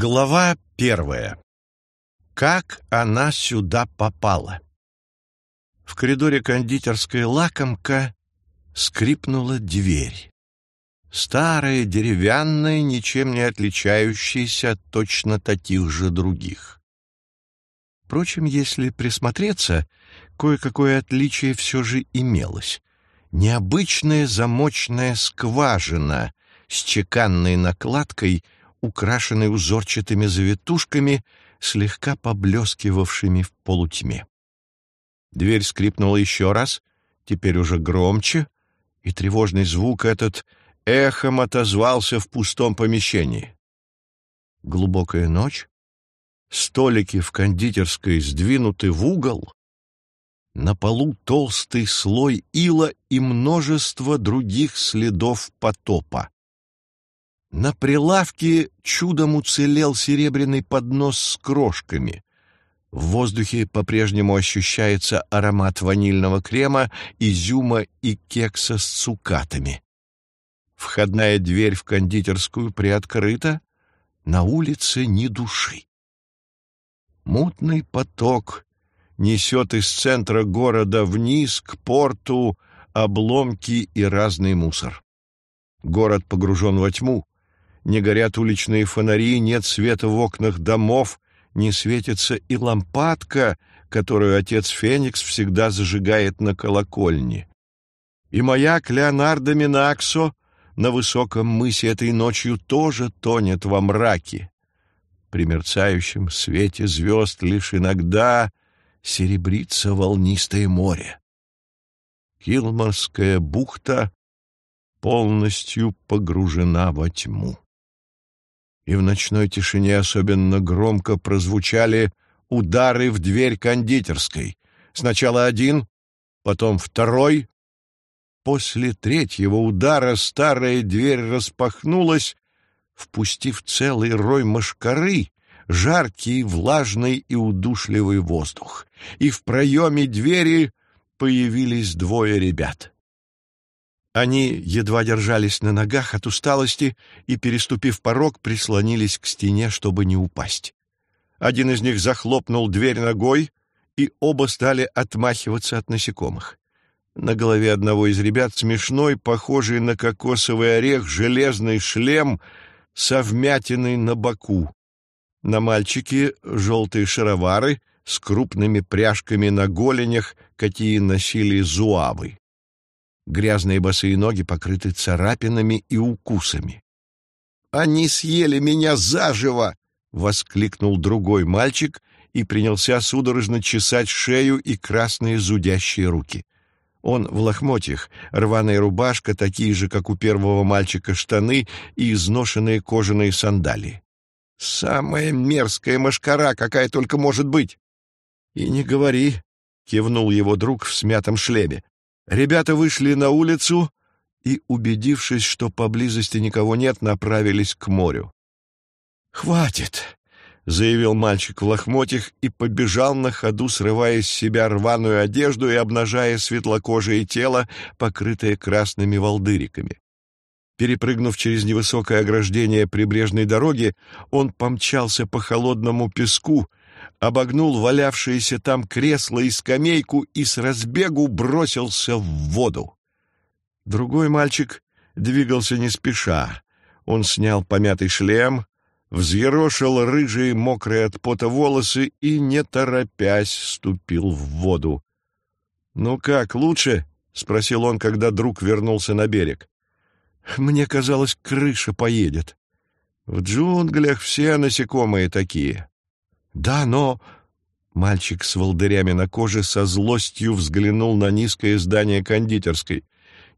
Глава первая. Как она сюда попала? В коридоре кондитерской лакомка скрипнула дверь. Старая, деревянная, ничем не отличающаяся от точно таких же других. Впрочем, если присмотреться, кое-какое отличие все же имелось. Необычная замочная скважина с чеканной накладкой — украшенный узорчатыми завитушками, слегка поблескивавшими в полутьме. Дверь скрипнула еще раз, теперь уже громче, и тревожный звук этот эхом отозвался в пустом помещении. Глубокая ночь, столики в кондитерской сдвинуты в угол, на полу толстый слой ила и множество других следов потопа. На прилавке чудом уцелел серебряный поднос с крошками. В воздухе по-прежнему ощущается аромат ванильного крема, изюма и кекса с цукатами. Входная дверь в кондитерскую приоткрыта, на улице ни души. Мутный поток несет из центра города вниз к порту обломки и разный мусор. Город погружен во тьму, не горят уличные фонари, нет света в окнах домов, не светится и лампадка, которую отец Феникс всегда зажигает на колокольне. И маяк Леонардо Минаксо на высоком мысе этой ночью тоже тонет во мраке. При мерцающем свете звезд лишь иногда серебрится волнистое море. Килморская бухта полностью погружена во тьму и в ночной тишине особенно громко прозвучали удары в дверь кондитерской. Сначала один, потом второй. После третьего удара старая дверь распахнулась, впустив целый рой мошкары, жаркий, влажный и удушливый воздух. И в проеме двери появились двое ребят. Они едва держались на ногах от усталости и, переступив порог, прислонились к стене, чтобы не упасть. Один из них захлопнул дверь ногой, и оба стали отмахиваться от насекомых. На голове одного из ребят смешной, похожий на кокосовый орех, железный шлем со вмятиной на боку. На мальчике желтые шаровары с крупными пряжками на голенях, какие носили зуавы. Грязные босые ноги покрыты царапинами и укусами. «Они съели меня заживо!» — воскликнул другой мальчик и принялся судорожно чесать шею и красные зудящие руки. Он в лохмотьях, рваная рубашка, такие же, как у первого мальчика, штаны и изношенные кожаные сандалии. «Самая мерзкая мошкара, какая только может быть!» «И не говори!» — кивнул его друг в смятом шлеме. Ребята вышли на улицу и, убедившись, что поблизости никого нет, направились к морю. «Хватит!» — заявил мальчик в лохмотьях и побежал на ходу, срывая с себя рваную одежду и обнажая светлокожее тело, покрытое красными волдыриками. Перепрыгнув через невысокое ограждение прибрежной дороги, он помчался по холодному песку, обогнул валявшиеся там кресло и скамейку и с разбегу бросился в воду. Другой мальчик двигался не спеша. Он снял помятый шлем, взъерошил рыжие, мокрые от пота волосы и, не торопясь, ступил в воду. «Ну как, лучше?» — спросил он, когда друг вернулся на берег. «Мне казалось, крыша поедет. В джунглях все насекомые такие. «Да, но...» Мальчик с волдырями на коже со злостью взглянул на низкое здание кондитерской.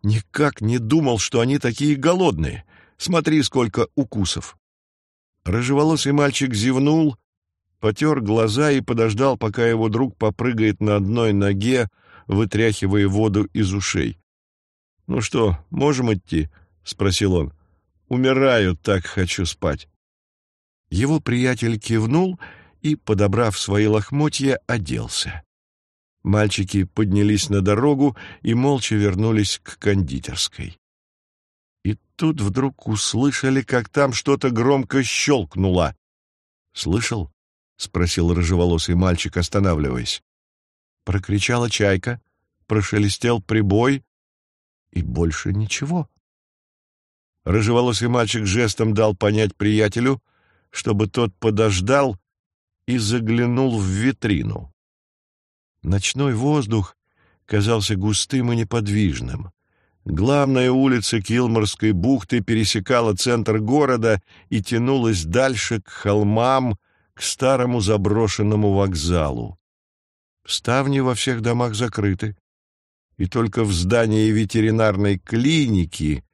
«Никак не думал, что они такие голодные. Смотри, сколько укусов!» Рыжеволосый мальчик зевнул, потер глаза и подождал, пока его друг попрыгает на одной ноге, вытряхивая воду из ушей. «Ну что, можем идти?» — спросил он. «Умираю, так хочу спать». Его приятель кивнул — и, подобрав свои лохмотья, оделся. Мальчики поднялись на дорогу и молча вернулись к кондитерской. И тут вдруг услышали, как там что-то громко щелкнуло. Слышал? — спросил рыжеволосый мальчик, останавливаясь. Прокричала чайка, прошелестел прибой, и больше ничего. Рыжеволосый мальчик жестом дал понять приятелю, чтобы тот подождал и заглянул в витрину. Ночной воздух казался густым и неподвижным. Главная улица Килморской бухты пересекала центр города и тянулась дальше к холмам, к старому заброшенному вокзалу. Ставни во всех домах закрыты, и только в здании ветеринарной клиники,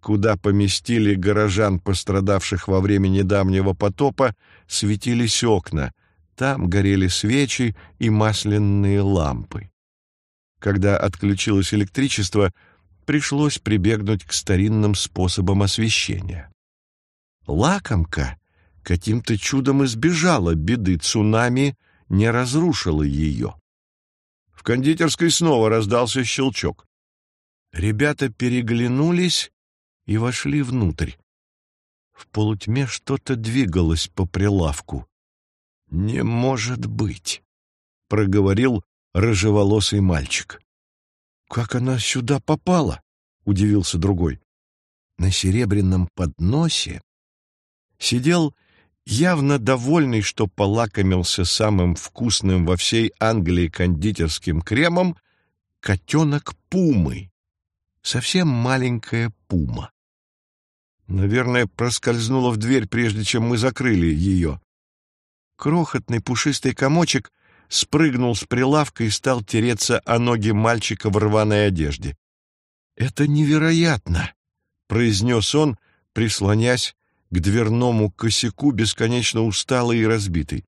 куда поместили горожан, пострадавших во время недавнего потопа, светились окна. Там горели свечи и масляные лампы. Когда отключилось электричество, пришлось прибегнуть к старинным способам освещения. Лакомка каким-то чудом избежала беды цунами, не разрушила ее. В кондитерской снова раздался щелчок. Ребята переглянулись и вошли внутрь. В полутьме что-то двигалось по прилавку. «Не может быть!» — проговорил рыжеволосый мальчик. «Как она сюда попала?» — удивился другой. На серебряном подносе сидел явно довольный, что полакомился самым вкусным во всей Англии кондитерским кремом, котенок Пумы, совсем маленькая Пума. Наверное, проскользнула в дверь, прежде чем мы закрыли ее. Крохотный пушистый комочек спрыгнул с прилавка и стал тереться о ноги мальчика в рваной одежде. «Это невероятно!» — произнес он, прислонясь к дверному косяку, бесконечно усталый и разбитый.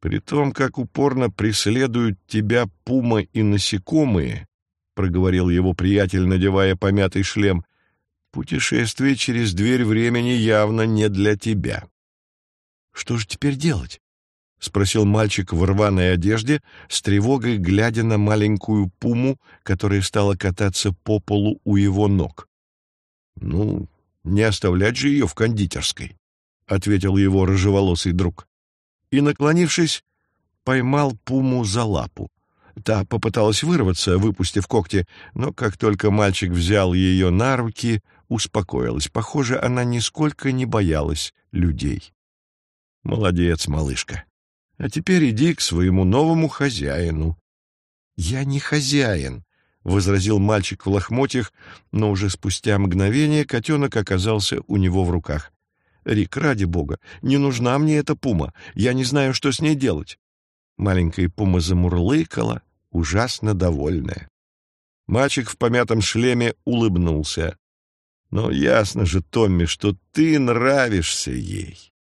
«При том, как упорно преследуют тебя пума и насекомые», — проговорил его приятель, надевая помятый шлем, — «путешествие через дверь времени явно не для тебя». «Что же теперь делать?» — спросил мальчик в рваной одежде, с тревогой глядя на маленькую пуму, которая стала кататься по полу у его ног. «Ну, не оставлять же ее в кондитерской», — ответил его рыжеволосый друг. И, наклонившись, поймал пуму за лапу. Та попыталась вырваться, выпустив когти, но как только мальчик взял ее на руки, успокоилась. Похоже, она нисколько не боялась людей. «Молодец, малышка. А теперь иди к своему новому хозяину». «Я не хозяин», — возразил мальчик в лохмотьях, но уже спустя мгновение котенок оказался у него в руках. «Рик, ради бога, не нужна мне эта пума. Я не знаю, что с ней делать». Маленькая пума замурлыкала, ужасно довольная. Мальчик в помятом шлеме улыбнулся. «Но ясно же, Томми, что ты нравишься ей.